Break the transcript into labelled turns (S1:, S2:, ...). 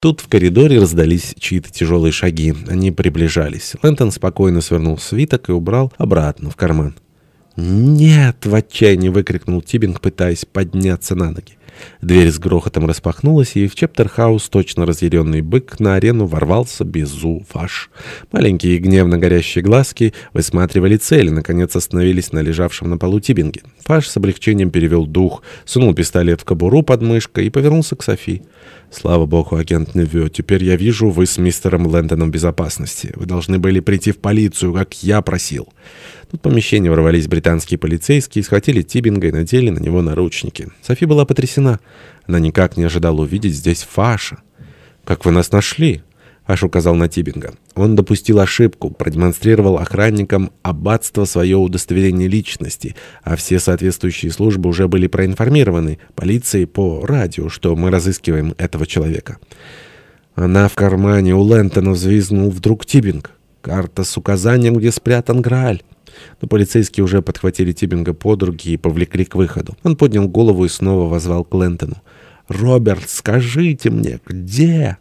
S1: Тут в коридоре раздались чьи-то тяжелые шаги. Они приближались. Лэнгдон спокойно свернул свиток и убрал обратно в карман. «Нет!» — в отчаянии выкрикнул Тибинг, пытаясь подняться на ноги. Дверь с грохотом распахнулась, и в Чептерхаус, точно разъяренный бык, на арену ворвался Безу Фаш. Маленькие гневно горящие глазки высматривали цель и, наконец, остановились на лежавшем на полу Тибинге. Фаш с облегчением перевел дух, сунул пистолет в кобуру под мышкой и повернулся к Софи. «Слава богу, агент Невё, теперь я вижу, вы с мистером Лэндоном в безопасности. Вы должны были прийти в полицию, как я просил». Тут в помещение ворвались британские полицейские, схватили Тибинга и надели на него наручники. Софи была потрясена. Она никак не ожидала увидеть здесь Фаша. «Как вы нас нашли?» Аш указал на Тибинга. Он допустил ошибку, продемонстрировал охранникам аббатство свое удостоверение личности, а все соответствующие службы уже были проинформированы полицией по радио, что мы разыскиваем этого человека. Она в кармане у Лэнтона взвизгнул вдруг Тибинг. Карта с указанием, где спрятан Грааль. Но полицейские уже подхватили Тибинга под руки и повлекли к выходу. Он поднял голову и снова возвал к Лэнтону. «Роберт, скажите мне, где?»